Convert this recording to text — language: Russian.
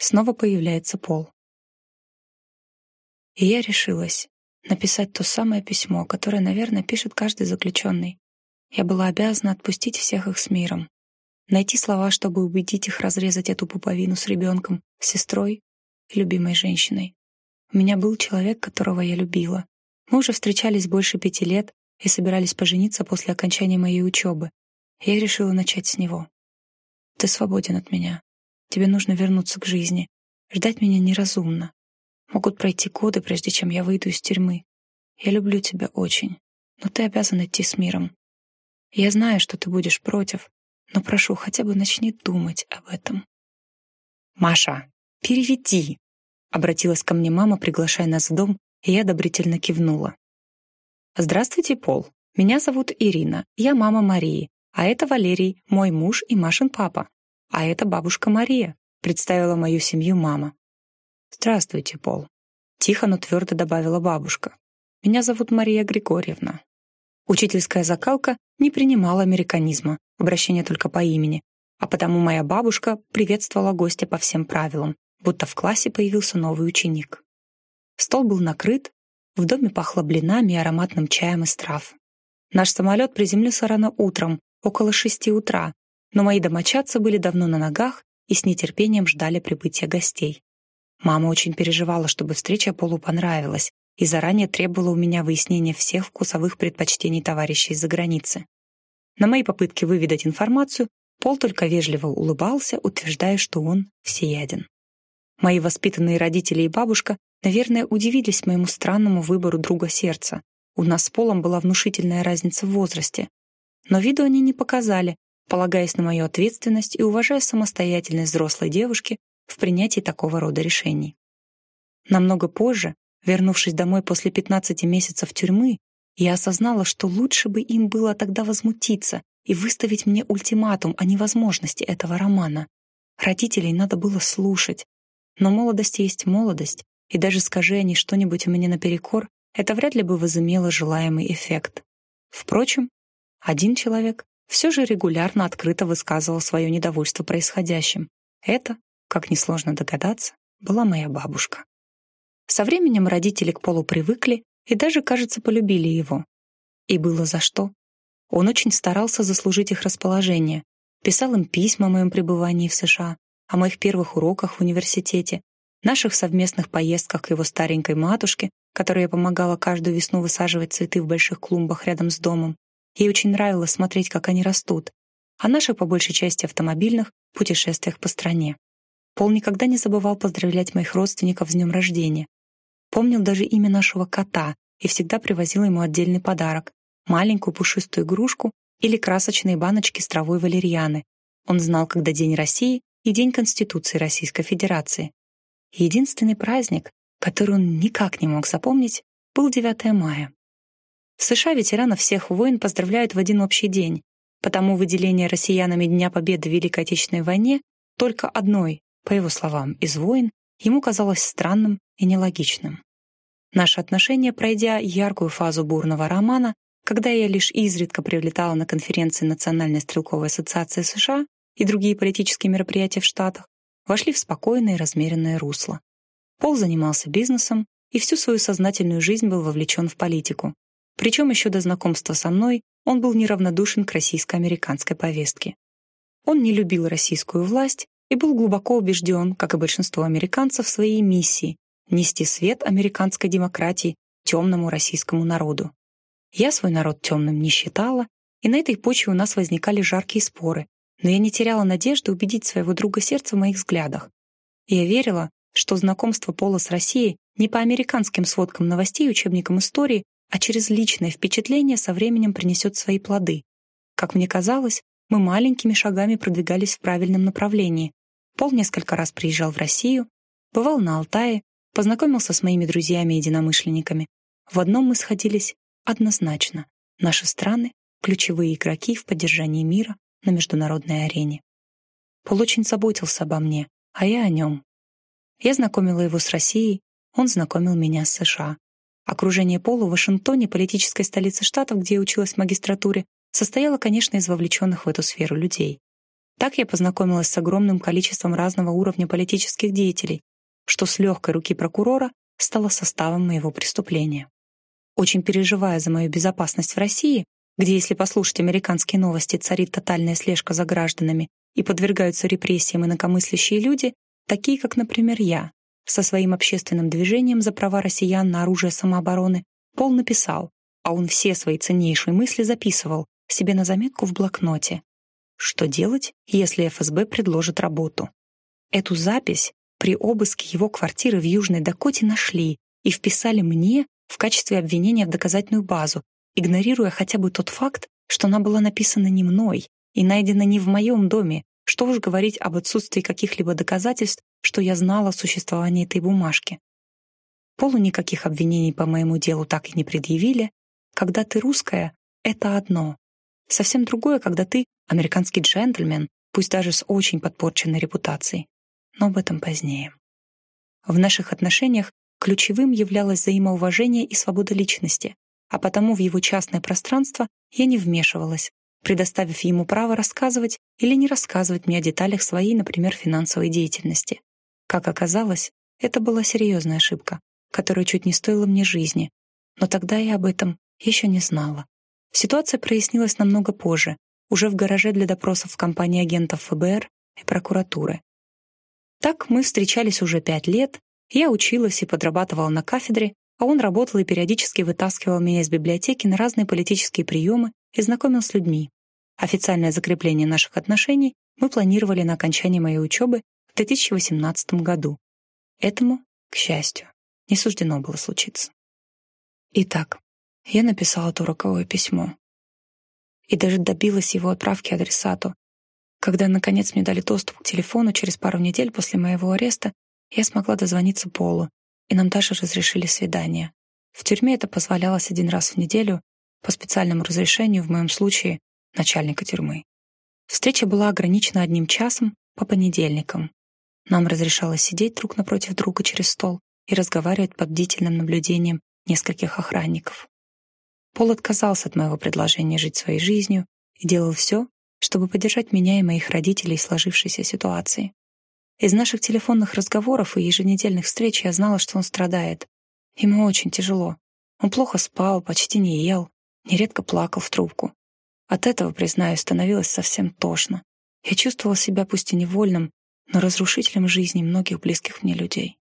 снова появляется Пол. И я решилась написать то самое письмо, которое, наверное, пишет каждый заключенный. Я была обязана отпустить всех их с миром. Найти слова, чтобы убедить их разрезать эту пуповину с ребенком, сестрой и любимой женщиной. У меня был человек, которого я любила. Мы уже встречались больше пяти лет и собирались пожениться после окончания моей учебы. Я решила начать с него. Ты свободен от меня. Тебе нужно вернуться к жизни. Ждать меня неразумно. Могут пройти годы, прежде чем я выйду из тюрьмы. Я люблю тебя очень, но ты обязан идти с миром. Я знаю, что ты будешь против, но прошу, хотя бы начни думать об этом. «Маша, переведи!» — обратилась ко мне мама, приглашая нас в дом, и я одобрительно кивнула. «Здравствуйте, Пол. Меня зовут Ирина, я мама Марии, а это Валерий, мой муж и Машин папа. А это бабушка Мария», — представила мою семью мама. «Здравствуйте, Пол», — тихо, но твердо добавила бабушка. «Меня зовут Мария Григорьевна». Учительская закалка не принимала американизма, обращение только по имени, а потому моя бабушка приветствовала гостя по всем правилам, будто в классе появился новый ученик. Стол был накрыт, в доме пахло блинами и ароматным чаем из трав. Наш самолет приземлился рано утром, около шести утра, но мои домочадцы были давно на ногах и с нетерпением ждали прибытия гостей. Мама очень переживала, чтобы встреча Полу понравилась, и заранее требовала у меня выяснения всех вкусовых предпочтений товарищей из-за границы. На мои попытки выведать информацию Пол только вежливо улыбался, утверждая, что он всеяден. Мои воспитанные родители и бабушка, наверное, удивились моему странному выбору друга сердца. У нас с Полом была внушительная разница в возрасте. Но виду они не показали, полагаясь на мою ответственность и уважая самостоятельность взрослой девушки в принятии такого рода решений. Намного позже, вернувшись домой после 15 месяцев тюрьмы, я осознала, что лучше бы им было тогда возмутиться и выставить мне ультиматум о невозможности этого романа. Родителей надо было слушать. Но молодость есть молодость, и даже скажи они что-нибудь меня наперекор, это вряд ли бы возымело желаемый эффект. Впрочем, один человек все же регулярно открыто высказывал свое недовольство происходящим. Это как несложно догадаться, была моя бабушка. Со временем родители к Полу привыкли и даже, кажется, полюбили его. И было за что. Он очень старался заслужить их расположение, писал им письма о моем пребывании в США, о моих первых уроках в университете, наших совместных поездках к его старенькой матушке, которой я помогала каждую весну высаживать цветы в больших клумбах рядом с домом. Ей очень нравилось смотреть, как они растут, о наших, по большей части, автомобильных путешествиях по стране. Пол никогда не забывал поздравлять моих родственников с днем рождения. Помнил даже имя нашего кота и всегда привозил ему отдельный подарок — маленькую пушистую игрушку или красочные баночки с травой валерьяны. Он знал, когда День России и День Конституции Российской Федерации. Единственный праздник, который он никак не мог запомнить, был 9 мая. В США ветеранов всех войн поздравляют в один общий день, потому выделение россиянами Дня Победы в Великой Отечественной войне только одной по его словам, из войн, ему казалось странным и нелогичным. Наши отношения, пройдя яркую фазу бурного романа, когда я лишь изредка прилетала на конференции Национальной стрелковой ассоциации США и другие политические мероприятия в Штатах, вошли в спокойное и размеренное русло. Пол занимался бизнесом и всю свою сознательную жизнь был вовлечен в политику. Причем еще до знакомства со мной он был неравнодушен к российско-американской повестке. Он не любил российскую власть и был глубоко убежден, как и большинство американцев, в своей миссии — нести свет американской демократии темному российскому народу. Я свой народ темным не считала, и на этой почве у нас возникали жаркие споры, но я не теряла надежды убедить своего друга сердца в моих взглядах. я верила, что знакомство Пола с Россией не по американским сводкам новостей и учебникам истории, а через личное впечатление со временем принесет свои плоды. Как мне казалось, мы маленькими шагами продвигались в правильном направлении, Пол несколько раз приезжал в Россию, бывал на Алтае, познакомился с моими друзьями и единомышленниками. В одном мы сходились однозначно. Наши страны — ключевые игроки в поддержании мира на международной арене. Пол очень заботился обо мне, а я о нем. Я знакомила его с Россией, он знакомил меня с США. Окружение Пола в Вашингтоне, политической столице штатов, где я училась в магистратуре, состояло, конечно, из вовлеченных в эту сферу людей. Так я познакомилась с огромным количеством разного уровня политических деятелей, что с легкой руки прокурора стало составом моего преступления. Очень переживая за мою безопасность в России, где, если послушать американские новости, царит тотальная слежка за гражданами и подвергаются репрессиям инакомыслящие люди, такие как, например, я, со своим общественным движением за права россиян на оружие самообороны, Пол написал, а он все свои ценнейшие мысли записывал себе на заметку в блокноте. Что делать, если ФСБ предложит работу? Эту запись при обыске его квартиры в Южной Дакоте нашли и вписали мне в качестве обвинения в доказательную базу, игнорируя хотя бы тот факт, что она была написана не мной и найдена не в моем доме, что уж говорить об отсутствии каких-либо доказательств, что я знала о существовании этой бумажки. Полу никаких обвинений по моему делу так и не предъявили. Когда ты русская, это одно. Совсем другое, когда ты американский джентльмен, пусть даже с очень подпорченной репутацией. Но об этом позднее. В наших отношениях ключевым являлось взаимоуважение и свобода личности, а потому в его частное пространство я не вмешивалась, предоставив ему право рассказывать или не рассказывать мне о деталях своей, например, финансовой деятельности. Как оказалось, это была серьезная ошибка, которая чуть не стоила мне жизни, но тогда я об этом еще не знала. Ситуация прояснилась намного позже, уже в гараже для допросов в компании агентов ФБР и прокуратуры. Так мы встречались уже пять лет, я училась и подрабатывала на кафедре, а он работал и периодически вытаскивал меня из библиотеки на разные политические приемы и знакомил с людьми. Официальное закрепление наших отношений мы планировали на окончание моей учебы в 2018 году. Этому, к счастью, не суждено было случиться. Итак, я написала то роковое письмо. И даже добилась его отправки адресату. Когда, наконец, мне дали доступ к телефону через пару недель после моего ареста, я смогла дозвониться Полу, и нам даже разрешили свидание. В тюрьме это позволялось один раз в неделю по специальному разрешению, в моем случае, начальника тюрьмы. Встреча была ограничена одним часом по понедельникам. Нам разрешалось сидеть друг напротив друга через стол и разговаривать под бдительным наблюдением нескольких охранников. Пол отказался от моего предложения жить своей жизнью и делал все, чтобы поддержать меня и моих родителей в сложившейся ситуации. Из наших телефонных разговоров и еженедельных встреч я знала, что он страдает. Ему очень тяжело. Он плохо спал, почти не ел, нередко плакал в трубку. От этого, признаюсь, становилось совсем тошно. Я чувствовала себя пусть и невольным, но разрушителем жизни многих близких мне людей.